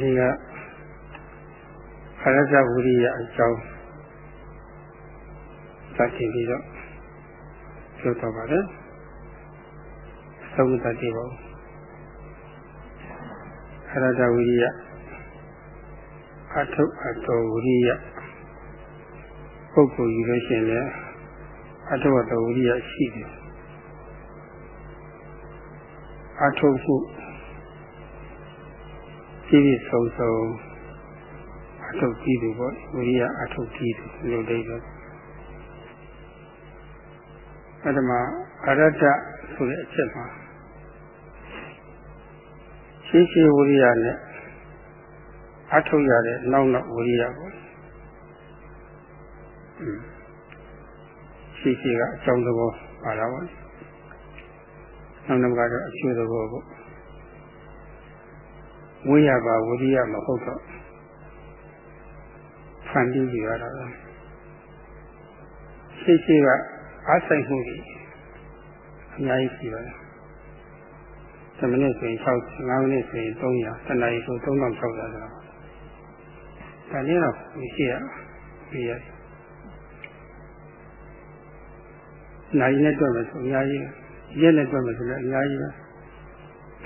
ဒီကခရဇဝိရိယအကြောင်းစတင်ပြီးတော့ပြောတော့ပါတယ်သုံးသတ်တယ်ပေါ့ခရဇဝိရိယအထုအတော်ဝိရိယပုဂ္ဂိုလ်ယူလို့ရှိရင်လည်းအထုအတော်ဝိရိယရှိတယ်အထုမှု ပြည့်ပြည့်စုံစုံအထုကြည့်သူပေါ့ဝိရိယအထုကြည့်သူလို့ဒိဋ္ဌိပထမအရတ္တဆိုတဲ့အချက်မှာရှိရှိဝိရိယနဲ့အထုတ်ရတဲ့နောက်နောက်ဝိရိယပေါ့ရှိရှိကအကြောင်းသဘောပါတာပေါ့နောက်နောက်ကတော့အကျိုးသဘောပေါ့ ဝိရပါဝိရိယမဟုတ်တော့ဖန်တီးကြရတာပဲရှိရှိကအားဆိုင်မှုကြီးအများကြီးရှိပါတယ်10မိနစ်ဆိုရင်6 5မိနစ်ဆိုရင်300တနာရီဆို3600ဆိုတော့ဒါလေးတော့မရှိရပြရနိုင်နဲ့တွေ့မယ်ဆိုအများကြီးရက်နဲ့တွေ့မယ်ဆိုလည်းအများကြီးပဲ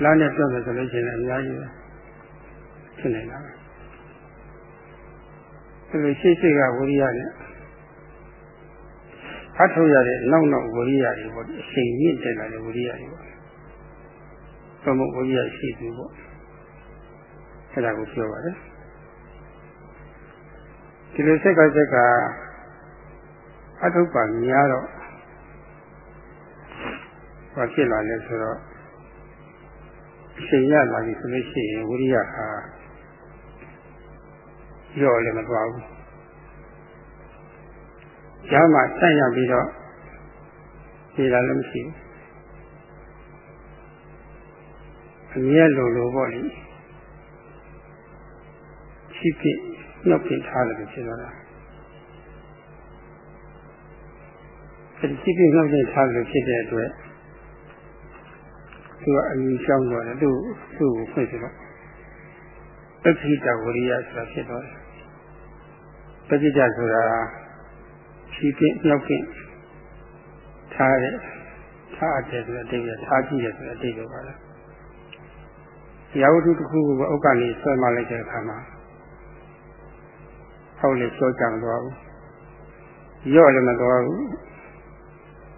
လားနဲ့တွေ့မယ်ဆိုလို့ရှိရင်အများကြီးပဲ ဖြစ်နေတာပဲအဲလိုရှိရှိကဝိရိယနဲ့အထုတ်ရတဲ့နောက်နောက်ဝိရိယတွေပေါ့အချိန်မြင့်တက်လာတဲ့ဝိရိယတွေပေါ့သမုတ်ဝိရိယရှိသူပေါ့အဲ့ဒါကိုပြောပါတယ်ဒီလိုစိတ်ကစိတ်ကအထုပ်ပါများတော့ဘာဖြစ်လာလဲဆိုတော့အချိန်ရလာပြီဆိုလို့ရှိရင်ဝိရိယဟာ ရော့လည်းမသွားဘူး။ကြားမှာဆက်ရပြီးတော့ဒီလာလည်းမရှိဘူး။အမြဲလိုလိုပေါ့လေ။ချိပြနှုတ်ပြထားတယ်ဖြစ်တော့တာ။အဲဒီချိပြနှုတ်ပြထားတယ်ဖြစ်တဲ့အတွက်သူကအမြင်ရှောင်းတော့တယ်သူ့သူ့ကိုဖွင့်ပြီးတော့ပဋိတဝရိယဆိုတာဖြစ်တော့တယ် ပဋိတဆိုတာဖြီးပြင်းနှောက်ပြင်းထားတဲ့ထားတယ်ဆိုတဲ့အတိတ်ကထားကြည့်တယ်ဆိုတဲ့အတိတ်ပဲပါလားရာဝတ္ထုတစ်ခုကိုအောက်ကနေဆွဲမလိုက်တဲ့အခါမှာဟောက်လေကြောကြံသွားဘူးရော့လည်းမသွားဘူး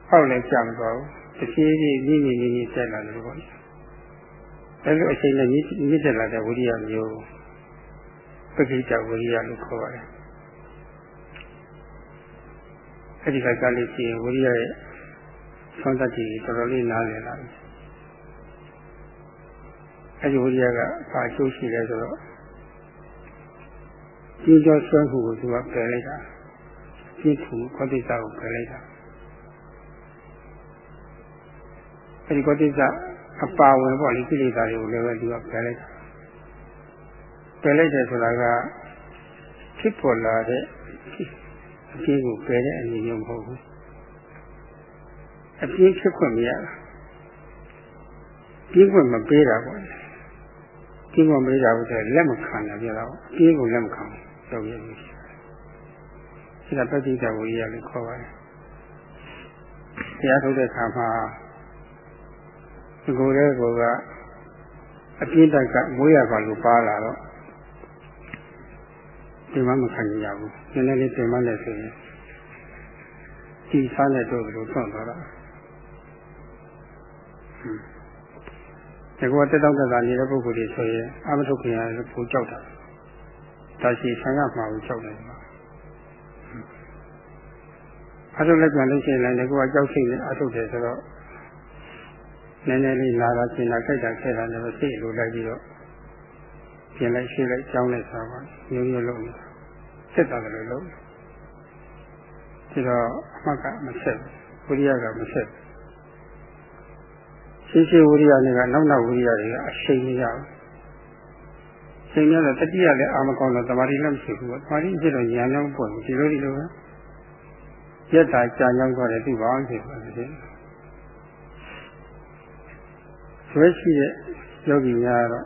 ဟောက်လည်းကြံသွားဘူးတဖြည်းဖြည်းမြင့်မြင့်မြင့်မြင့်တက်လာတယ်ပေါ့အဲလိုအချိန်နဲ့မြင့်တက်လာတဲ့ဝိရိယမျိုးပဋိစ္စဝိရိယလို့ခေါ်ပါတယ် အဲဒီကကြားလို့ရှိရင်ဝိရိယရဲ့ဆွမ်းတတ်ကြည့်တော်တော်လေးနားလည်လာပြီအဲဒီဝိရိယကဘာအကျိုးရှိလဲဆိုတော့ဒီကြောဆွမ်းမှုကိုသူကပယ်လိုက်တာပြည့်ထူပဋိစ္စကိုပယ်လိုက်တာအဲဒီကောတိကအပါဝင်ပေါ့လေကိလေသာတွေကိုလည်းပဲသူကပယ်လိုက်တာပယ်လိုက်တယ်ဆိုတာကဖြစ်ပေါ်လာတဲ့ အပြင်းကိုပယ်တဲ့အနေမျိုးမဟုတ်ဘူးအပြင်းဖြစ်ခွင့်မရတာပြင်းခွင့်မပေးတာပေါ့လေပြင်းခွင့်မပေးတာဘူးဆိုလက်မခံတာပြတော့ပြင်းကိုလက်မခံတော့ရပြီဒါပဋိစ္စဝိရိယလို့ခေါ်ပါတယ်တရားထုတ်တဲ့အခါမှာဒီကိုယ်လေးကအပြင်းတိုက်ကမွေးရပါလို့ပါလာတော့ ဒီမှမခံရဘူးနည်းနည်းလေးပြင်မလဲဆိုရင်ဒီစားတဲ့တို့လိုထွန့်သွားတာဒီကောတက်တော့တက်တာနေတဲ့ပုဂ္ဂိုလ်တွေဆိုရင်အမထုတ်ခင်ရပူကြောက်တာဒါရှိဆံရမှာကိုကြောက်တယ်မှာအထုတ်လက်ပြန်လို့ရှိရင်လည်းဒီကောကြောက်စိတ်နဲ့အထုတ်တယ်ဆိုတော့နည်းနည်းလေးလာတာကျင်တာခိုက်တာခဲတာလည်းစိတ်လိုလိုက်ပြီးတော့ပြင်လိုက်ရှင်းလိုက်ကြောင်းလိုက်ဆိုတော့မျိုးမျိုးလုံး စစ်တာလည်းလုံးဒီတော့အမှတ်ကမဆက်ဝိရိယကမဆက်ရှိရှိဝိရိယတွေကနောက်နောက်ဝိရိယတွေကအရှိန်မရဘူးချိန်ရတော့တတိယလည်းအာမကောင်းတော့တမာတိလည်းမရှိဘူးတမာတိဖြစ်တော့ဉာဏ်လုံးပွင့်ဒီလိုဒီလိုပဲရက်တာကြာကြောင်းသွားတယ်သူ့ဘာမှဖြစ်ပါသေးဆွဲရှိတဲ့ယောဂီများတော့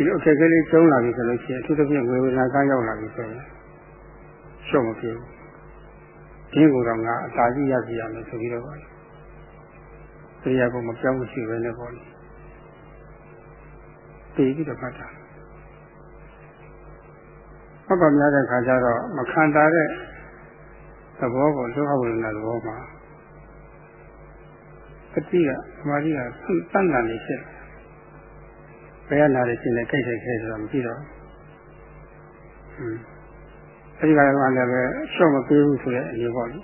ဒီလိုအခက်အခဲလေးကျုံလာပြီဆိုလို့ရှိရင်အထူးသဖြင့်ဝေဝေနာကရောက်လာပြီဆိုရင်ရှုံ့မပြေဘူးဒီကိုတော့ငါအသာကြီးရစီရမယ်ဆိုပြီးတော့ပါတရားကိုမပြောင်းမရှိပဲနဲ့ပေါ့လေတည်ပြီးတော့မှတ်တာမှတ်ပါများတဲ့ခါကျတော့မခံတာတဲ့သဘောကိုဒုက္ခဝေဒနာသဘောမှာပတိကသမာဓိကသူ့တန်တန်နေဖြစ် ဘယ်ရနာရရှင်နဲ့ကြိတ်ကြိတ်ခဲဆိုတော့မကြည့်တော့ဘူးအဲဒီကတော့လည်းပဲရှော့မပေးဘူးဆိုတဲ့အနေပေါ့လေ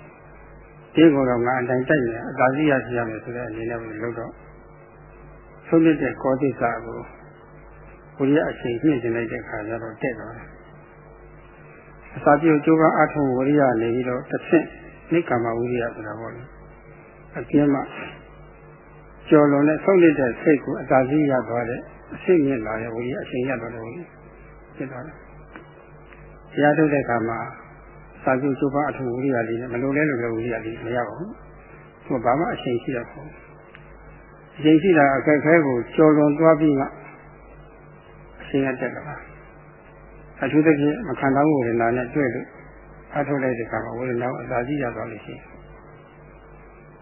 ဒီကိုတော့ငါအတိုင်းတိုက်နေအသာစီရစီရမယ်ဆိုတဲ့အနေနဲ့ပဲလို့တော့ဆုံးဖြတ်တဲ့ကောတိစာကိုဘုရားအချိန်ညှင့်ကျင်လိုက်တဲ့ခါကျတော့တက်သွားတယ်အစာပြုကျိုးကအထုံဝရိယနေပြီးတော့တစ်ဆင့်နိက္ကမဝိရိယဆိုတာပေါ့လေအကျဉ်းမှကျော်လွန်တဲ့ဆုံးဖြတ်တဲ့စိတ်ကိုအသာစီရသွားတဲ့ အစိတ်မြင့်လာတဲ့ဝိရိယအချိန်ရတော့တယ်ဝိရိယဖြစ်သွားတယ်တရားထုတ်တဲ့အခါမှာစာကျုပ်ကျုပ်ပါအထုဝိရိယလေးနဲ့မလိုလဲလိုလဲဝိရိယလေးမရပါဘူး။သူကဘာမှအချိန်ရှိတော့ဘူး။အချိန်ရှိတာအခက်ခဲကိုကျော်လွန်သွားပြီးမှအချိန်ရတက်လာ။အထူးသဖြင့်မခံစားမှုဝေဒနာနဲ့တွေ့လို့အထုတ်လိုက်တဲ့အခါမှာဝေဒနာကိုအသာကြီးရသွားလို့ရှိရင်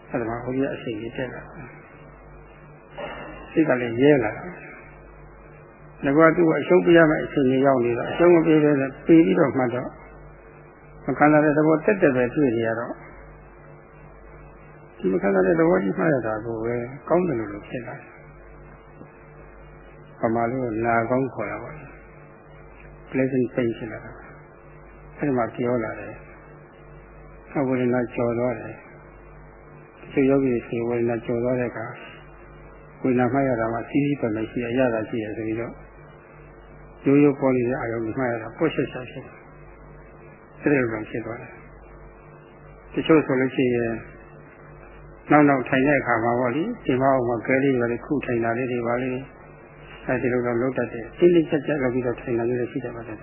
အဲဒါမှဝိရိယအချိန်ကြီးတက်လာ။စိတ်ကလည်းရဲလာတာ။ ငါကသူ့အရှုံးပြရမယ့်အချိန်ကြီးရောက်နေတော့အရှုံးမပေးတဲ့ပြေးပြီးတော့မှတော့မခံစားတဲ့သဘောတက်တက်ပဲတွေ့နေရတော့ဒီမခံစားတဲ့သဘောကြီးမှရတာကိုပဲကောင်းတယ်လို့ဖြစ်လာတယ်။ပမာလို့နာကောင်းခေါ်တာပေါ့။ pleasant pain ဖြစ်လာတာ။အဲဒီမှာပြောလာတယ်။အဝိရဏကျော်သွားတယ်။ဒီယောဂီတွေဝိရဏကျော်သွားတဲ့အခါဝိရဏမှတ်ရတာမှစီးစီးပတ်မရှိရရတာရှိရဆိုပြီးတော့ ရိုးရိုးပေါ်နေတဲ့အာယုံကိုမှတ်ရတာပုတ်ဆက်ဆက်ဖြစ်တယ်အဲ့ဒီလိုဖြစ်သွားတယ်တချို့ဆိုလို့ရှိရင်နောက်နောက်ထိုင်တဲ့အခါမှာပေါ့လေဒီမောက်မှာကဲလေးပါလေခုထိုင်တာလေးတွေပါလေအဲဒီလိုတော့လုံးတတ်တယ်စိလိချက်ချက်လုပ်ပြီးတော့ထိုင်တာလေးတွေရှိတယ်ပါတယ်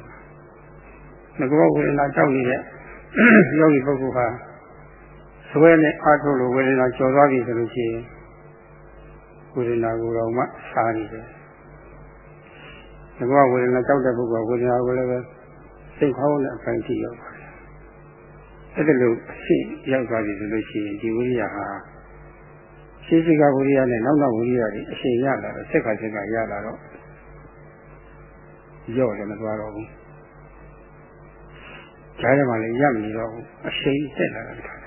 ငကောဝေဒနာကြောက်နေတဲ့ယောဂီပုဂ္ဂိုလ်ဟာဇွဲနဲ့အားထုတ်လို့ဝေဒနာကျော်သွားပြီဆိုလို့ရှိရင်ဝေဒနာကိုတော့မှစားနေတယ် ငကောဝေဒနာကြောက်တဲ့ပုဂ္ဂိုလ်ကဝေဒနာကိုလည်းပဲစိတ်ခေါင်းနဲ့အပိုင်းထိရောက်ပါတယ်။အဲ့ဒါလို့အရှိရောက်သွားပြီဆိုလို့ရှိရင်ဒီဝိရိယဟာရှိရှိကဝိရိယနဲ့နောက်နောက်ဝိရိယတွေအရှိန်ရလာတော့စက်ကစက်ကရလာတော့ရော့လည်းမသွားတော့ဘူး။ကြားထဲမှာလည်းရမနေတော့ဘူးအရှိန်တက်လာတာတခါ။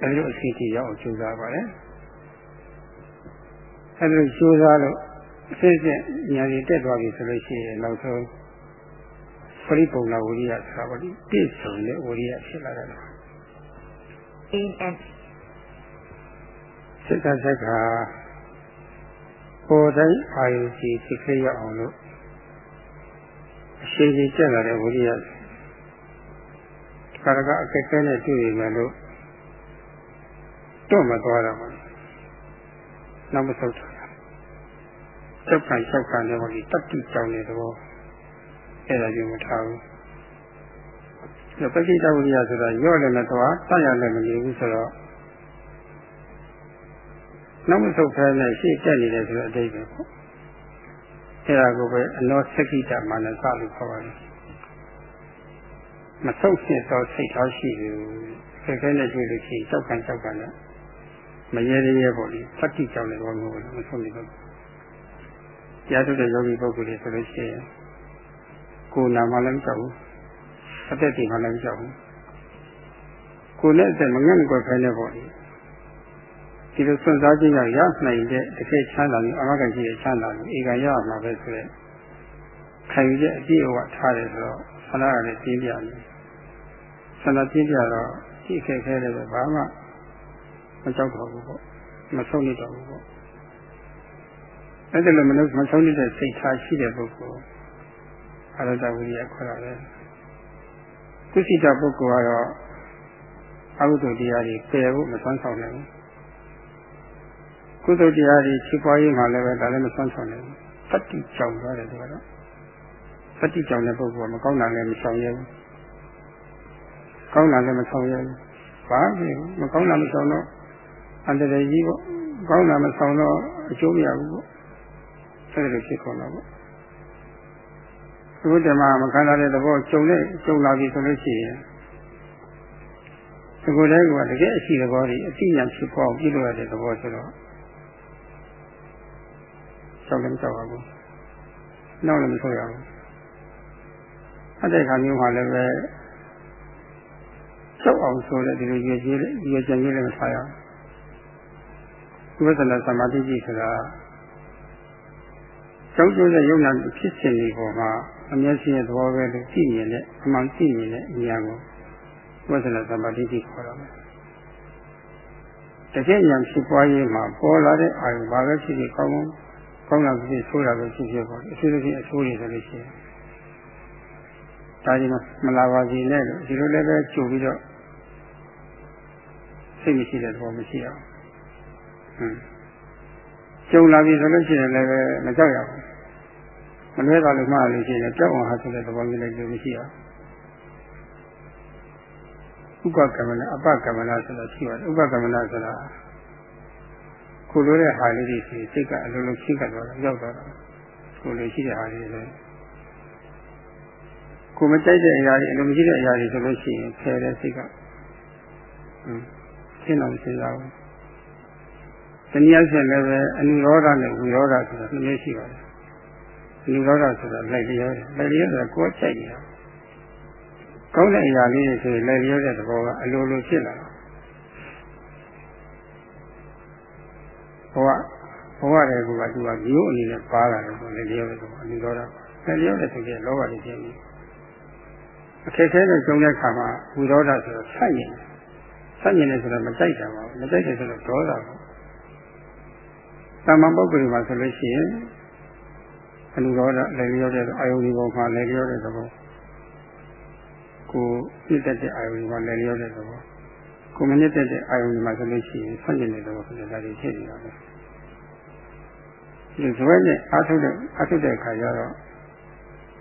အဲဒီလိုအရှိန်ကြီးရောက်အောင်ကြိုးစားပါလေ။အဲဒီလိုကြိုးစားလို့ အစစ်စစ်ညာကြီးတက်သွားပြီဆိုလို့ရှိရင်နောက်ဆုံးပရိပုံနာဝိရိယဆိုတာပေါ့ဒီပြည့်စုံတဲ့ဝိရိယဖြစ်လာတယ် and စိတ်ကစိတ်ကပေါ်တိုင်းအာယုစီသိခရအောင်လို့အရှိကြီးတက်လာတဲ့ဝိရိယခါရကအကဲကဲနဲ့တွေ့ရမယ်လို့တော့မသွားတော့ဘူးနောက်မဆု တ်တာချက်ခံချက်ခံတဲ့ဟောဒီတတိကြောင့်တဲ့သဘောအဲ့ဒါမျိုးမထားဘူး။ဒီပဋိတဝိရိယဆိုတာရော့လည်းမသွားတတ်ရလည်းမနေဘူးဆိုတော့နောက်မဆုတ်ဖဲနဲ့ရှေ့တက်နေတယ်ဆိုတော့အတိတ်ပဲပေါ့။အဲ့ဒါကိုပဲအနောသကိတမာနစလို့ခေါ်ပါတယ်။မဆုတ်ဖြစ်သောစိတ်ထားရှိတယ်။ခက်ခဲနဲ့တွေ့လို့ရှိရင်ကြောက်ခံကြောက်ခံနဲ့မရေရဲပေါ့လေသတိကြောင့်လည်းဘောမျိုးမဆုံးနေတော့ တရားထုတ်တဲ့ယောဂီပုဂ္ဂိုလ်တွေဆိုလို့ရှိရင်ကိုယ်နာမှလည်းမကြောက်ဘူးအသက်တွေမှလည်းမကြောက်ဘူးကိုယ်နဲ့အသက်မငတ်မကွက်ဖဲနဲ့ပေါ့လေဒီလိုစွန့်စားခြင်းကြောင့်ရနိုင်တဲ့တစ်ခေတ်ချမ်းသာပြီးအမဂ္ဂရှိတဲ့ချမ်းသာပြီးဧကရမှာပဲဆိုတဲ့ခံယူချက်အပြည့်အဝထားတယ်ဆိုတော့ဆန္ဒရနဲ့ပြင်းပြတယ်ဆန္ဒပြင်းပြတော့ဒီအခက်ခဲတယ်ပဲဘာမှမကြောက်တော့ဘူးပေါ့မဆုံးနေတော့ဘူးပေါ့ အဲ့ဒါလည်းမလို့မဆုံးနေတဲ့စိတ်ထားရှိတဲ့ပုဂ္ဂိုလ်အရတဝိရိယခေါ်တာပဲကုသိတပုဂ္ဂိုလ်ကတော့အကုသိုလ်တရားတွေပယ်ဖို့မဆွမ်းဆောင်နိုင်ဘူးကုသိုလ်တရားတွေဖြစ်ပွားရေးမှာလည်းပဲဒါလည်းမဆွမ်းဆောင်နိုင်ဘူးတတိကြောင်သွားတယ်ဒီကတော့တတိကြောင်တဲ့ပုဂ္ဂိုလ်ကမကောင်းတာလည်းမဆောင်ရဘူးကောင်းတာလည်းမဆောင်ရဘူးဘာဖြစ်မကောင်းတာမဆောင်တော့အန္တရာယ်ကြီးပေါ့ကောင်းတာမဆောင်တော့အကျိုးမရဘူးပေါ့ အဲ့ဒါလိုဖြစ်ကုန်တော့ပေါ့အခုတည်းမှာမခံစားတဲ့သဘောကြုံနဲ့ကြုံလာပြီဆိုလို့ရှိရင်ဒီကိုယ်တည်းကတကယ်အရှိသဘောကြီးအတိညာဖြစ်ပေါ်ပြုလို့ရတဲ့သဘောဆိုတော့ဆောက်လည်းမဆောက်ပါဘူးနောက်လည်းမဆောက်ရဘူးအဲ့တဲ့ခါမျိုးမှာလည်းပဲဆောက်အောင်ဆိုတဲ့ဒီလိုရွေကြီးရွေကြံကြီးလည်းမဆောက်ရဘူးဝိသနာသမာဓိကြီးဆိုတာ ကျောင်းကျိုးတဲ့ယုံနာဖြစ်စဉ်ဒီပေါ်မှာအမျက်ရှိတဲ့သဘောပဲလို့ကြည့်မြင်တဲ့အမှန်ကြည့်မြင်တဲ့အဉာဏ်ကိုဝိသနာသမာဓိကြီးခေါ်တာပဲတကယ်ဉာဏ်ဖြစ်ပွားရေးမှာပေါ်လာတဲ့အာယုဘာပဲဖြစ်ဖြစ်ကောင်းကောင်းကောင်းတာဖြစ်ဖြစ်ဆိုးတာပဲဖြစ်ဖြစ်ပေါ့အဆိုးတစ်ဖြစ်အဆိုးရဆိုလို့ရှိရင်ဒါကြီးမလာပါစေနဲ့လို့ဒီလိုလည်းပဲကြိုပြီးတော့စိတ်မရှိတဲ့သဘောမရှိအောင်ဟွန်း ကြုံလာပြီဆိုလို့ရှိရင်လည်းမကြောက်ရဘူးမလွဲတာလို့မှားလို့ရှိရင်ကြောက်အောင်ဟာဆိုတဲ့သဘောမျိုးလည်းကြိုမရှိအောင်ဥပကမ္မနာအပကမ္မနာဆိုတာရှိပါတယ်ဥပကမ္မနာဆိုတာကိုလိုတဲ့ဟာလေးတွေရှိစိတ်ကအလုံးလုံးရှိကတ်သွားတာရောက်သွားတာကိုလိုရှိတဲ့ဟာလေးတွေကိုမကြိုက်တဲ့အရာတွေအလုံးမရှိတဲ့အရာတွေဆိုလို့ရှိရင်ဖယ်တဲ့စိတ်ကဟွန်းရှင်းအောင်စဉ်းစားဘူး တနည်းအားဖြင့်လည်းပဲအနုရောဓနဲ့ဝိရောဓဆိုတာနှစ်မျိုးရှိပါတယ်အနုရောဓဆိုတာလိုက်လျောလိုက်လျောဆိုတာကိုယ်ကြိုက်နေတာကောင်းတဲ့အရာလေးတွေဆိုရင်လိုက်လျောတဲ့သဘောကအလိုလိုဖြစ်လာတာဘဝဘဝတွေကကသူကမျိုးအနေနဲ့ပါလာတယ်ဆိုလက်လျောတဲ့သဘောအနုရောဓလက်လျောတဲ့တကယ်လောဘတွေဖြစ်နေအခက်ခဲနဲ့ကြုံတဲ့အခါမှာဝိရောဓဆိုတော့ဆက်ရင်ဆက်ရင်လည်းဆိုတော့မကြိုက်တာပါဘူးမကြိုက်တယ်ဆိုတော့ဒေါသပါ တာမန်ပုဂ္ဂိုလ်မှာဆိုလို့ရှိရင်အနုရောဓလည်းလျောတဲ့အာယုန်ဒီပေါ်မှာလည်းလျောတဲ့သဘောကိုပြည့်တဲ့အာယုန်ဒီမှာလည်းလျောတဲ့သဘောကိုမနစ်တဲ့အာယုန်ဒီမှာဆိုလို့ရှိရင်ဆန့်ကျင်တဲ့သဘောဆိုတာဒါတွေဖြစ်နေတာပဲဒီဇွဲနဲ့အားထုတ်တဲ့အားထုတ်တဲ့အခါကျတော့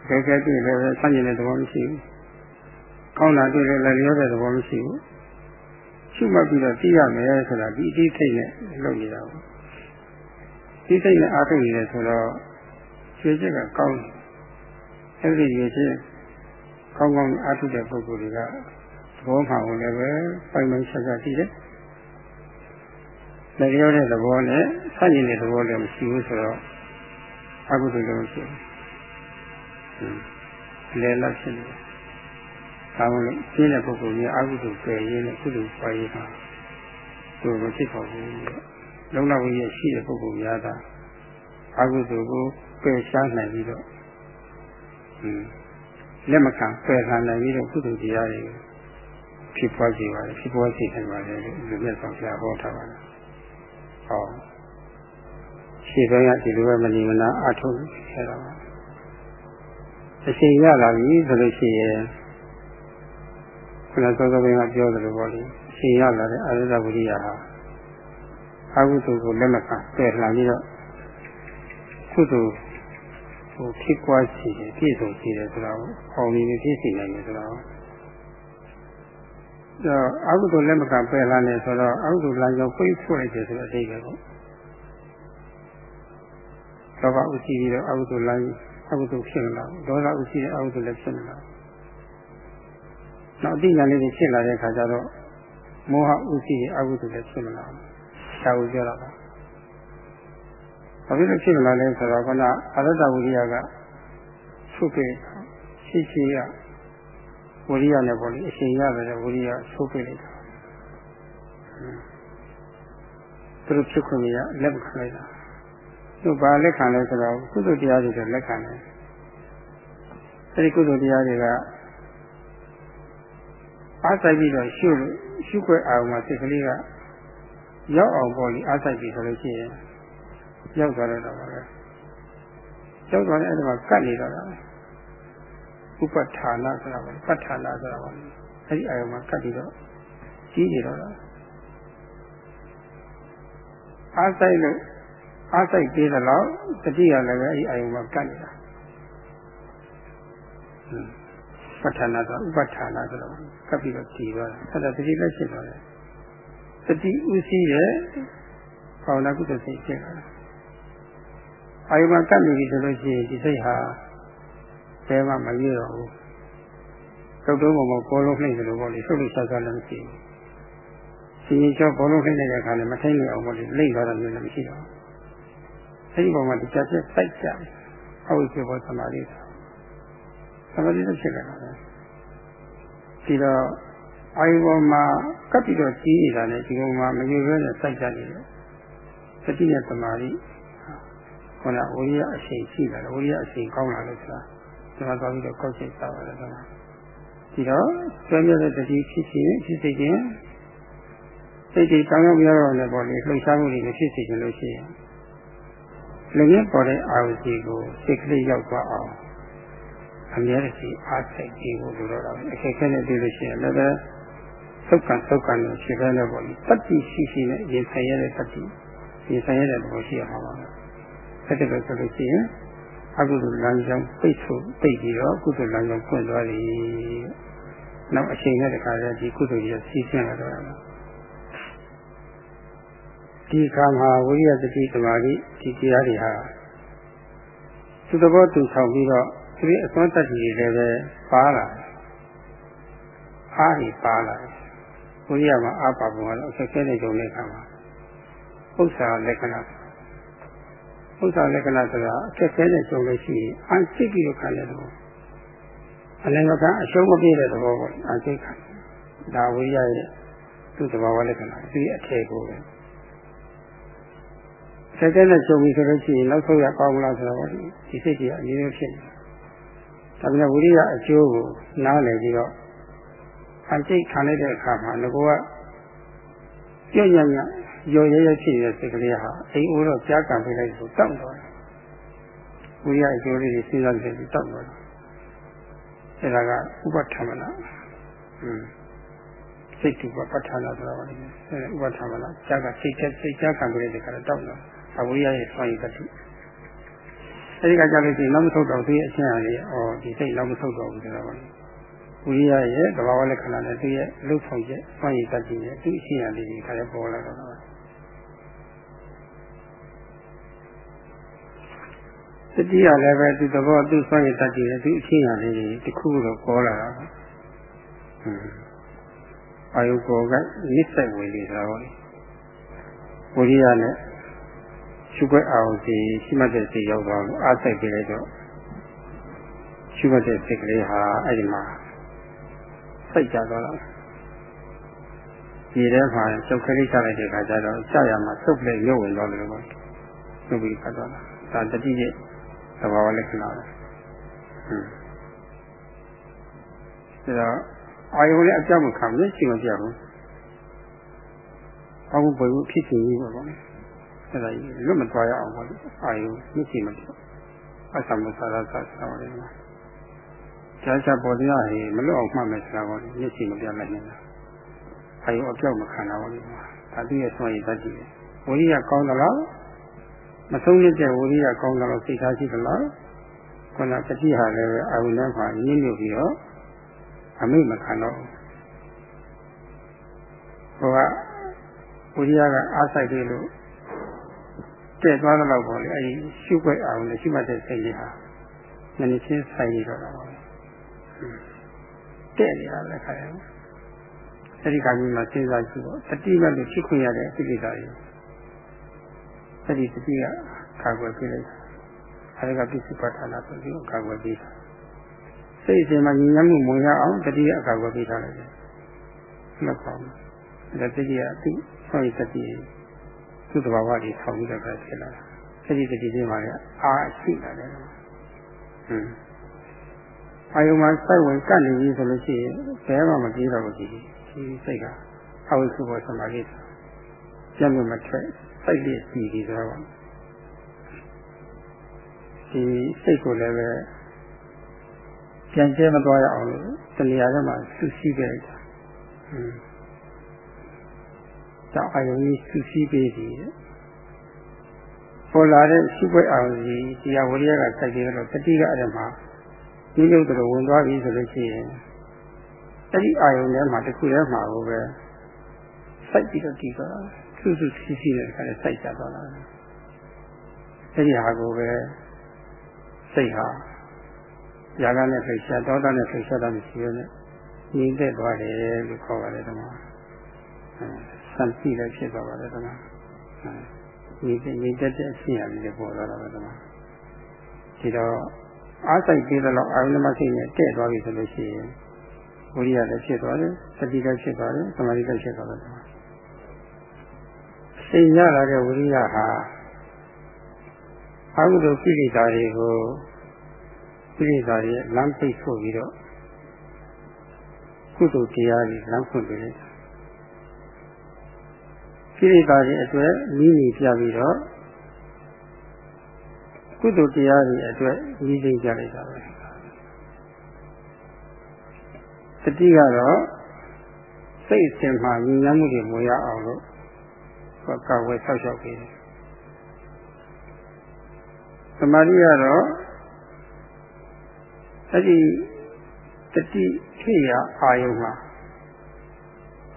တကယ်တွေ့လည်းဆန့်ကျင်တဲ့သဘောမရှိဘူးကောင်းတာတွေ့လည်းလည်းလျောတဲ့သဘောမရှိဘူးရှုမှတ်ပြီးတော့သိရမယ်ဆိုတာဒီအတိတ်နဲ့လုပ်နေတာပေါ့ ဒီစိတ်နဲ့အားထုတ်နေတယ်ဆိုတော့ခြေချက်ကကောင်းတယ်အဲ့ဒီခြေချက်ကောင်းကောင်းအားထုတ်တဲ့ပုဂ္ဂိုလ်တွေကသဘောမှဝင်လည်းပဲပိုင်ပိုင်ဆက်ဆက်ကြည့်တယ်လက်ရောတဲ့သဘောနဲ့ဆန့်ကျင်တဲ့သဘောလည်းမရှိဘူးဆိုတော့အကုသိုလ်လည်းမရှိဘူးလဲလက်ဖြစ်နေတယ်ဒါမှလည်းရှင်းတဲ့ပုဂ္ဂိုလ်ကြီးအကုသိုလ်ပယ်ရင်းနဲ့ကုသိုလ်ပွားရင်းမှာသူမဖြစ်ပါဘူး လုံလောက်ရရှိတဲ့ပုဂ္ဂိုလ်များသာအကုသိုလ်ကိုပယ်ရှားနိုင်ပြီးတော့လက်မခံပယ်ခံနိုင်ပြီးတော့ကုသိုလ်တရားတွေဖြစ်ပွားစေပါတယ်ဖြစ်ပွားစေနိုင်ပါတယ်လို့ဒီမြတ်စွာဘုရားဟောထားပါတယ်။ဟောရှင်းပိုင်းကဒီလိုပဲမလီမနာအထုဆဲတာပါ။အချိန်ရလာပြီဆိုလို့ရှိရင်ခုနစောစောပိုင်းကပြောသလိုပေါ့လေအချိန်ရလာတဲ့အာရဒဝိရိယဟာ အကုသိုလ်ကိုလက်မခံပယ်လှန်ပြီးတော့ကုသိုလ်ဟိုဖြစ်ပွားစီတယ်ပြည့်စုံစီတယ်ဆိုတာကိုအောင်မြင်ပြည့်စုံနိုင်တယ်ဆိုတာကိုတော့အကုသိုလ်လက်မခံပယ်လှန်တယ်ဆိုတော့အကုသိုလ်လမ်းကြောင်းပိတ်ဖွင့်လိုက်တယ်ဆိုတဲ့အဓိပ္ပာယ်ပေါ့လောဘဥရှိပြီးတော့အကုသိုလ်လမ်းအကုသိုလ်ဖြစ်လာဒေါသဥရှိတဲ့အကုသိုလ်လည်းဖြစ်လာနောက်အတိညာလေးတွေဖြစ်လာတဲ့အခါကျတော့မောဟဥရှိတဲ့အကုသိုလ်လည်းဖြစ်လာတ ယ်ဒါကိုပြောတာပါဘာဖြစ်လို့ဖြစ်လာလဲဆိုတော့ခုနအရတ္တဝိရိယကဆုပ်ပြရှိရှိရဝိရိယနဲ့ပေါ့လေအရှင်ရတယ်ဝိရိယဆုပ်ပြလိုက်တာသူတို့ဖြစ်ခွင့်ရလက်ခံလိုက်တာသူဘာလက်ခံလဲဆိုတော့ကုသိုလ်တရားတွေလက်ခံတယ်အဲဒီကုသိုလ်တရားတွေကအားဆိုင်ပြီးတော့ရှုလို့ရှုခွဲအောင်မှာစိတ်ကလေးက ရောက်အောင်ပေါ့လေအားဆိုင်ပြီဆိုလို့ရှိရင်ရောက်သွားတော့ပါပဲရောက်သွားတဲ့အဲ့ဒါကကတ်နေတော့တာဥပဋ္ဌာနာဆိုတာပါပဋ္ဌာနာဆိုတာပါအဲ့ဒီအာယုံမှာကတ်ပြီးတော့ကြီးနေတော့တာအားဆိုင်လို့အားဆိုင်သေးတယ်လို့တတိယလည်းပဲအဲ့ဒီအာယုံမှာကတ်နေတာပဋ္ဌာနာဆိုဥပဋ္ဌာနာဆိုတော့ကပ်ပြီးတော့ကြည်သွားတယ်အဲ့ဒါတတိလည်းဖြစ်သွားတယ် တတိဥစည်းတဲ့ဘာဝနာကုသစိတ်ဖြစ်လာတယ်အာယုံမှာကပ်နေပြီဆိုလို့ရှိရင်ဒီစိတ်ဟာဘယ်မှမရွေ့တော့ဘူးတုတ်တုံးပေါ်မှာဘောလုံးနှိမ့်တယ်လို့ပေါ့လေဆုပ်လို့ဆက်ဆက်လည်းမရှိဘူးရှင်ရင်ကျော်ဘောလုံးနှိမ့်နေတဲ့အခါလည်းမထိန်လို့အောင်ပေါ့လေလိမ့်သွားတာမျိုးလည်းမရှိတော့ဘူးအဲဒီပေါ်မှာတရားချက်စိုက်ကြတယ်အဝိဇ္ဇဘောသမာဓိသမာဓိလည်းဖြစ်လာတယ်ဒီတော့ အာယုပေါ်မှာကပ်ပြီးတော့ကြီးနေတာနဲ့ဒီပေါ်မှာမရွေ့ရဲနဲ့စိုက်ကြနေတယ်သတိနဲ့သမာဓိခုနဝိရိယအရှိန်ရှိလာတယ်ဝိရိယအရှိန်ကောင်းလာလို့ဆိုတာဒီမှာသွားပြီးတော့ကောက်ချက်စားပါတယ်ကွာဒီတော့ကျွမ်းမြတဲ့တတိဖြစ်ခြင်းဖြစ်စေခြင်းစိတ်တွေကောင်းကောင်းပြောတော့လည်းပေါ့လေလှုပ်ရှားမှုတွေမဖြစ်စေချင်လို့ရှိရင်လည်းငင်းပေါ်တဲ့အာရုံကြီးကိုစိတ်ကလေးရောက်သွားအောင်အများကြီးအားစိတ်ကြီးကိုလိုတော့တာအခက်အခဲနဲ့တွေ့လို့ရှိရင်လည်းပဲ သုတ်ကံသုတ်ကံနဲ့ရှိတဲ့လည်းပေါ့လေတတိရှိရှိနဲ့ရင်ဆိုင်ရတဲ့တတိရင်ဆိုင်ရတဲ့သဘောရှိရမှာပါအဲ့ဒါလို့ဆိုလို့ရှိရင်အကုသိုလ်လမ်းကြောင်းပိတ်ဆို့ပိတ်ပြီးတော့ကုသိုလ်လမ်းကြောင်းဖွင့်သွားပြီ။နောက်အချိန်နဲ့တခါတည်းဒီကုသိုလ်ကြီးစီးဆင်းလာတော့တယ်။ဒီခါမှာဝိရိယတတိသမာဓိဒီတရားတွေဟာသူသဘောတူဆောင်ပြီးတော့ဒီအစွမ်းတတ်ကြီးတွေလည်းပဲပါလာတယ်။အားကြီးပါလာတယ်။ ဝိရိယမှာအားပါပုံကတော့အခက်အခဲတွေကြုံတဲ့အခါမှာဥစ္စာလက္ခဏာဥစ္စာလက္ခဏာဆိုတာအခက်အခဲနဲ့ကြုံလို့ရှိရင်အန်စိတ်ပြီးတော့ခံတဲ့သဘောအလင်မကအရှုံးမပြည့်တဲ့သဘောပေါ့အန်စိတ်ခံဒါဝိရရဲ့သူ့သဘာဝလက္ခဏာဒီအထည်ကိုပဲဆက်တဲ့နဲ့ကြုံပြီဆိုလို့ရှိရင်နောက်ဆုံးရကောင်းမလားဆိုတော့ဒီစိတ်ကြီးအမြဲတမ်းဖြစ်နေဒါပေမဲ့ဝိရိယအကျိုးကိုနားလည်ပြီးတော့ အန်စိတ်ခံလိုက်တဲ့အခါမှာငကောကကြွညံ့ညံ့ရော်ရဲရဲဖြစ်နေတဲ့စိတ်ကလေးဟာအိမ်အိုးတော့ကြားကန်ပေးလိုက်ဆိုတောက်သွားတယ်။ဝိရိယအကျိုးလေးတွေစဉ်းစားကြည့်ပြီးတောက်သွားတယ်။အဲဒါကဥပထမနာ။อืมစိတ်တူပဋ္ဌာနာဆိုတာပါလေ။အဲဥပထမနာကြားကစိတ်ချက်စိတ်ကြားကန်ပေးတဲ့ခါတော့တောက်သွား။အဝိရိယရဲ့ဆွမ်းရည်တတိ။အဲဒီကကြလို့ရှိရင်နောက်မထုတ်တော့သူရဲ့အချင်းအရာလေးအော်ဒီစိတ်နောက်မထုတ်တော့ဘူးဆိုတာပါလေ။ ဝိရိယရဲ့သဘာဝလက္ခဏာနဲ့သူရဲ့လှုပ်ဆောင်ချက်စွမ်းရည်တတ်ခြင်းနဲ့သူ့အရှိရလေးတွေခါရပေါ်လာတော့တာတတိယလည်းပဲသူသဘောသူစွမ်းရည်တတ်ခြင်းနဲ့သူ့အရှိရလေးတွေတစ်ခုတော့ပေါ်လာတာဟွန်းအာယုကောကနစ်ဆက်ဝင်နေတာဟောဝိရိယနဲ့ရှုခွက်အောင်စီရှိမှတ်တဲ့စီရောက်သွားလို့အားစိုက်ပြလိုက်တော့ရှုမှတ်တဲ့စိတ်ကလေးဟာအဲ့ဒီမှာ စိတ်ကြသွားတာဒီထဲမှာစုပ်ခလိချလိုက်တဲ့ခါကျတော့ကြာရမှာစုပ်လက်ရုပ်ဝင်သွားတယ်လို့ပေါ့စုပ်ပြီးခါသွားတာဒါတတိရဲ့သဘာဝလက္ခဏာပဲဟွန်းဒါတော့အာယုလည်းအကြောင်းမခံဘူးရှိမပြဘူးအမှုပွေဘူးဖြစ်စီကြီးပေါ့ပေါ့အဲ့ဒါကြီးလွတ်မသွားရအောင်ပေါ့အာယုမရှိမပြအသမသရသဆောင်းတယ် ရှားရှားပေါ်တရားဟေမလွတ်အောင်မှတ်မယ်ဆိုတာကိုမျက်စိမပြတ်လိုက်နေတာ။အာယုအပြောက်မခံတာပါလို့။ဒါသူရဲ့ဆွမ်းရည်တတ်ကြည့်တယ်။ဝိရိယကောင်းသလားမဆုံးရတဲ့ဝိရိယကောင်းသလားစိတ်ထားရှိသလား။ခုနတတိဟာလည်းအာယုနဲ့မှညှင်းညွတ်ပြီးတော့အမိတ်မခံတော့ဘူး။ဟိုကဝိရိယကအားဆိုင်တယ်လို့တဲ့သွားတော့ပေါ့လေအဲဒီရှုွက်အောင်နဲ့ရှုမှတ်တဲ့စိတ်ကြီးဟာနည်းနည်းချင်းဆိုင်ရတော့တာပါ တဲ့နေတာလည်းခါရတယ်အဲဒီခါကြီးမှာစဉ်းစားကြည့်တော့တတိမလို့ဖြစ်ခွင့်ရတဲ့အဖြစ်ကိစ္စတွေအဲဒီတတိကခါကွယ်ပြလိုက်အဲဒီကပစ္စည်းပဋ္ဌာနာဆိုပြီးခါကွယ်ပြီးစိတ်အစဉ်မှာညီညွတ်မှုမဝင်ရအောင်တတိယအခါကွယ်ပြီးထားလိုက်တယ်မှတ်ပါမယ်ဒါတတိယသူ့ဆွမ်းရည်တတိသူ့တဘာဝတွေထောင်ပြီးတော့ဖြစ်လာတာအဲဒီတတိချင်းမှာလည်းအာရှိလာတယ်ဟွန်း အာယုံမှာစိုက်ဝင်ကတ်နေပြီဆိုလို့ရှိရင်ဘယ်မှမပြေးတော့ဘူးဒီဒီစိတ်ကအဝိစုဘောသမာဓိကျမ်းမထွက်စိုက်ပြည့်စီဒီဆိုတော့ဒီစိတ်ကိုလည်းပဲပြန်ကျဲမသွားရအောင်လို့တဏှာထဲမှာဆုရှိခဲ့တယ်။อืมကြောင့်အာယုံကြီးဆုရှိပေးပြီ။ပေါ်လာတဲ့ရှိပွဲအောင်ကြီးတရားဝရိယကစိုက်ပြီးတော့တတိကအဲ့ဒါမှာ ဒီလိုတော့ဝင်သွားပြီဆိုလို့ရှိရင်အဲ့ဒီအာယုံထဲမှာတစ်ခုထဲမှာကိုပဲစိုက်ပြီးတော့တည်သွားတာစုစုစီစီနဲ့ခါနဲ့စိုက်ကြသွားတာအဲ့ဒီဟာကိုပဲစိတ်ဟာຢာကနဲ့ဖိတ်ရှားတောတာနဲ့ဖိတ်ရှားတာမရှိဘဲနဲ့ညီသက်သွားတယ်လို့ခေါ်ပါတယ်ဓမ္မစံတိလည်းဖြစ်သွားပါတယ်ဓမ္မညီသက်ညီသက်တဲ့အဖြစ်အရလည်းပေါ်လာတာပဲဓမ္မဒီတော့ အားစိတ်ပြီးတော့အာရုံမရှိနဲ့တဲ့သွားပြီဆိုလို့ရှိရင်ဝိရိယလည်းဖြစ်သွားတယ်စတိလည်းဖြစ်သွားတယ်သမာဓိလည်းဖြစ်သွားတယ်ဓမ္မစိတ်ရလာတဲ့ဝိရိယဟာအကုသိုလ်ကိလေသာတွေကိုကိလေသာတွေလမ်းပိတ်ဆို့ပြီးတော့ကုသိုလ်တရားတွေလမ်းဖွင့်ပေးတယ်ကိလေသာတွေအတွက်နီးနီးပြပြီးတော့ ကုသိုလ်တရားတွေအတွက်နီးသိမ့်ကြလိုက်တာပဲတတိကတော့စိတ်အစဉ်မှာဉာဏ်မှုတွေမရအောင်လို့ကာဝယ်ဆောက်ရှောက်ပေးတယ်သမာဓိကတော့အဲ့ဒီတတိထိရအာယုံမှာ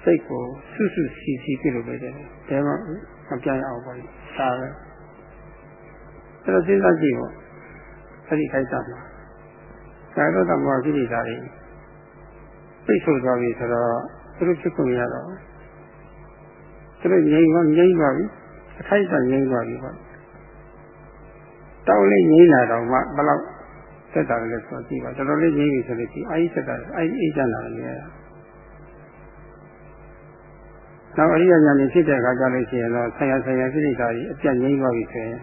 စိတ်ကိုစွစွစီစီပြုလုပ်ပေးတယ်။ဒါမှမပြတ်အောင်ပါလိမ့်။ဒါပဲ။ အဲ့တော့စဉ်းစားကြည့်ပေါ့။အဲ့ဒီခိုက်တာမှာကာယတော့တမောကိရိတာတွေသိဆိုသွားပြီဆိုတော့သူတို့ဖြစ်ကုန်ရတော့သူတို့ငြိမ်သွားငြိမ်သွားပြီ။အခိုက်တာငြိမ်သွားပြီပေါ့။တောင်းလေးငြိမ်လာတော့မှဘယ်လောက်သက်တာလည်းဆိုကြည့်ပါတော်တော်လေးငြိမ်းပြီဆိုလို့ရှိအာယိသက်တာအာယိအိတ်ချမ်းလာတယ်လေနောက်အရိယာညာနေဖြစ်တဲ့အခါကျလို့ရှိရင်တော့ဆရာဆရာစိတ္တာကြီးအပြတ်ငြိမ်းသွားပြီဆိုရင်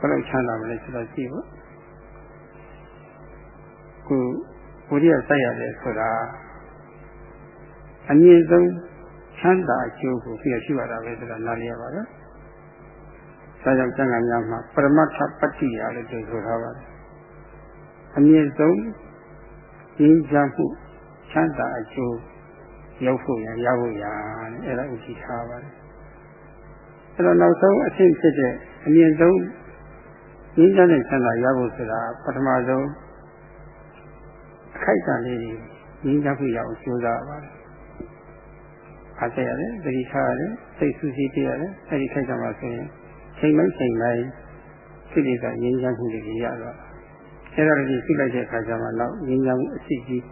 ဘယ်လိုချမ်းသာမလဲဆိုတော့ကြည့်ဖို့ခုဝိရိယစိုက်ရတယ်ဆိုတာအမြင့်ဆုံးချမ်းသာအကျိုးကိုပြည့်ရှိပါတာပဲဆိုတာနားလည်ရပါတယ်။ဒါကြောင့်ကျမ်းဂန်များမှာပရမတ္ထပတ္တိယလို့ပြောထားပါတယ်အမြင့်ဆုံးရင်းချမှုချမ်းသာအကျိုးရောက်ဖို့ရရဖို့ရအဲ့ဒါဥရှိထားပါတယ်အဲ့တော့နောက်ဆုံးအဆင့်ဖြစ်တဲ့အမြင့်ဆုံး ရင်းချတဲ့ချမ်းသာရဖို့ဆိုတာပထမဆုံးအခိုက်အတန့်လေးကြီးရင်းချဖို့ရအောင်ကြိုးစားပါတယ်အားကျရတယ်သတိထားရတယ်စိတ်ဆူဆီးပြရတယ်အဲ့ဒီခိုက်တာမှဆိုရင်ချိန်မိုက်ချိန်တိုင်းစိတ်တွေကရင်းချမှုတွေရတော့အဲ့ဒါကြီးသိလိုက်တဲ့အခါကျမှတော့ဉာဏ်ဉာဏ်မှုအရှိကြီး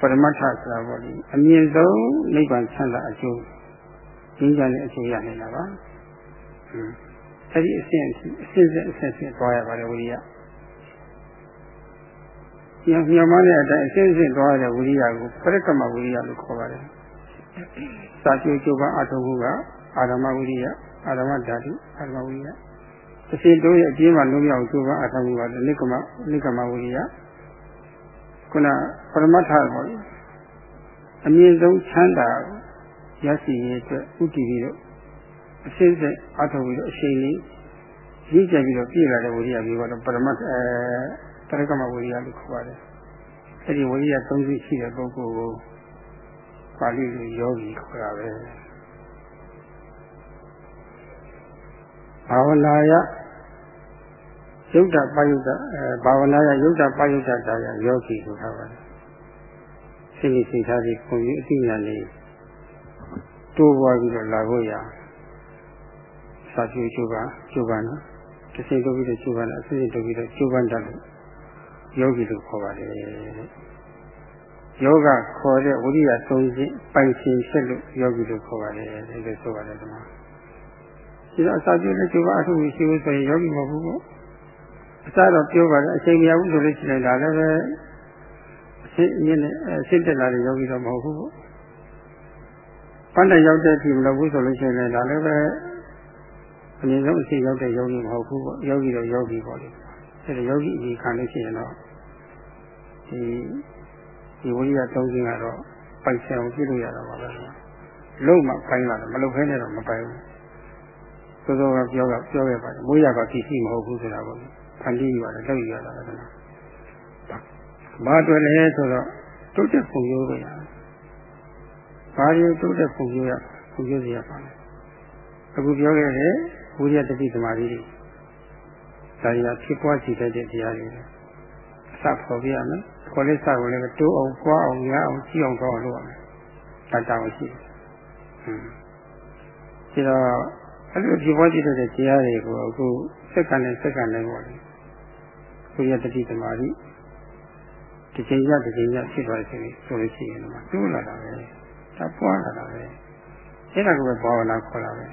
ပရမတ္ထဆိုတာပေါ့လေအမြင့်ဆုံးနိဗ္ဗာန်ဆန္ဒအကျိုးဉာဏ်ဉာဏ်နဲ့အကျိုးရနေတာပါ အဲ့ဒီအစဉ်အစဉ်အစဉ်အဆက်ဆက်သွားရပါတယ်ဝိရိယညညမတဲ့အတိုင်းအစဉ်အဆက်သွားရတဲ့ဝိရိယကိုပရိကမဝိရိယလို့ခေါ်ပါတယ်စာကျိုးကျိုးပအထုံးမှုကအာရမဝိရိယအာရမဓာတုအာရမဝိရိယအရှင်တို့ရဲ့အကျဉ်းမှာလုံးမြောက်ကျိုးပအထောက်မှုပါနိကမနိကမဝိရိယခုနပရမတ္ထပေါ့လေအမြင့်ဆုံးချမ်းသာရရှိရေးအတွက်ဥတည်ပြီးတော့ အရှင်းဆက်အထောက်ပြီးတော့အရှင်လေးရည်ကြပြီးတော့ပြည့်လာတဲ့ဝိရိယမျိုးကတော့ပရမတ္ထအဲတရကမဝိရိယလို့ခေါ်ပါတယ်အဲဒီဝိရိယ၃ခုရှိတဲ့ပုဂ္ဂိုလ်ကိုပါဠိလိုယောဂီခေါ်တာပဲဘာဝနာယယုတ်တပယုတ်တအဲဘာဝနာရယုတ်တပယုတ်တတာရယောဂီဆိုထားပါတယ်စိတ်စိတ်ထားပြီးပုံပြီးအသိဉာဏ်လေးတိုးပွားပြီးတော့လာဖို့ရ စာကြည့်ကျုပ်ကကျုပ်ကနော်တစ်စိတ်တိုးပြီးတော့ကျုပ်ကလည်းအစိတ်တိုးပြီးတော့ကျုပ်ကတတ်လို့ယောဂီလို့ခေါ်ပါတယ်ယောဂခေါ်တဲ့ဝိရိယသုံးခြင်းပိုင်ရှင်ဖြစ်လို့ယောဂီလို့ခေါ်ပါတယ်ဒီလိုဆိုပါတယ်ဒီမှာဒီတော့အစာပြုတဲ့ကျုပ်ကအထုပ်ရှိလို့ဆိုရင်ယောဂီမဟုတ်ဘူးပေါ့အစတော့ပြောပါတယ်အချိန်မရဘူးဆိုလို့ရှိရင်ဒါလည်းပဲအရှင်းအင်းနဲ့အရှင်းတက်လာတဲ့ယောဂီတော့မဟုတ်ဘူးပေါ့ပန်းတရောက်တဲ့အထိမလုပ်ဘူးဆိုလို့ရှိရင်ဒါလည်းပဲ အမြင့်ဆုံးအရှင်းရောက်တဲ့ယောဂီမဟုတ်ဘူးပေါ့ယောဂီတော့ယောဂီပေါ့လေအဲဒါယောဂီအကြီးခံလို့ရှိရင်တော့ဒီဒီဝိရိယသုံးခြင်းကတော့ပိုက်ဆံအောင်ပြည့်လို့ရတာပါပဲလုံးမှပိုင်းလာတယ်မလုပ်ဖဲနဲ့တော့မပိုင်ဘူးသောသောကပြောကပြောခဲ့ပါတယ်မိုးရကပစ္စည်းမဟုတ်ဘူးဆိုတာပေါ့ဖန်တီးရတယ်လောက်ရတာကတည်းကဘာတွေ့လဲဆိုတော့တုတ်တဲ့ပုံရိုးပဲရတယ်ဘာတွေတုတ်တဲ့ပုံရိုးရပုံရိုးစီရပါလဲအခုပြောခဲ့တဲ့ ဝိရိယတတိသမာဓိတွေဒါရီဖြစ်ပွားစီတတ်တဲ့တရားတွေအစဖော်ပြရမယ်ခေါ်လေးစကိုလည်းတိုးအောင်ပွားအောင်ရအောင်ကြည့်အောင်တော့လုပ်ရမယ်ဒါတောင်းရှိတယ်ဟွန်းဒါတော့အဲ့လိုဖြစ်ပွားကြည့်တဲ့တရားတွေကိုအခုစက္ကန့်နဲ့စက္ကန့်နဲ့ပေါ့လေကိုရတတိသမารိတစ်ချိန်ရတစ်ချိန်ရဖြစ်သွားစီဆိုလို့ရှိရင်တော့တိုးလာတာပဲဒါပွားလာတာပဲအဲ့ဒါကိုပဲဘာဝနာခေါ်တာပဲ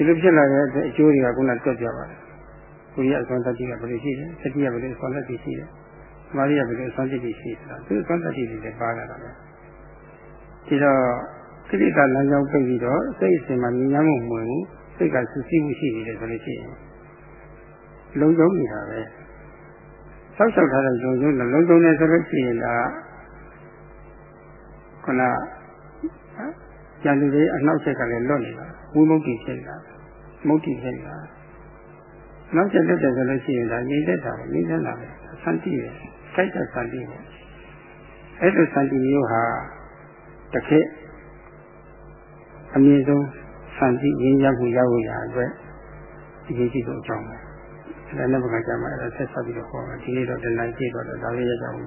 ဒီလိုဖြစ်လာတဲ့အကျိုးတွေကခုနတွက်ကြပါတယ်ကိုရအစွမ်းတတိကဘယ်လိုရှိလဲတတိကဘယ်လိုအစွမ်းတတိရှိလဲသမာဓိကဘယ်လိုအစွမ်းတတိရှိလဲသူအစွမ်းတတိတွေလည်းပါလာတာပဲဒီတော့ကိလေသာလမ်းကြောင်းပြပြီးတော့စိတ်အစဉ်မှာမြင်ရမှုမဝင်ဘူးစိတ်ကဆူဆီးမှုရှိနေတယ်ဆိုလို့ရှိရင်လုံးလုံးနေတာပဲဆောက်ရှောက်ထားတဲ့လုံလုံးလုံးလုံးနေဆိုလို့ရှိရင်ဒါခုနကျန်လူတွေအနောက်ချက်ကလည်းလွတ်နေတာဝိမု ക്തി ဖြစ်နေတာ မုတ်တိဖြစ်နေတာနောက်ချက်တက်တယ်ဆိုလို့ရှိရင်ဒါငြိမ့်သက်တာပဲငြိမ့်သက်တာပဲစံတိပဲစိုက်တဲ့စံတိပဲအဲ့လိုစံတိမျိုးဟာတစ်ခေတ်အမြင့်ဆုံးစံတိရင်းရမှုရောက်ရအတွက်ဒီကြီးကြီးဆုံးအကြောင်းပဲဒါနဲ့ဘုရားကျမ်းမှာအဲ့ဒါဆက်ဆက်ပြီးတော့ဟောတယ်ဒီနေ့တော့တဏှာကြည့်တော့ဒါလေးရကြအောင်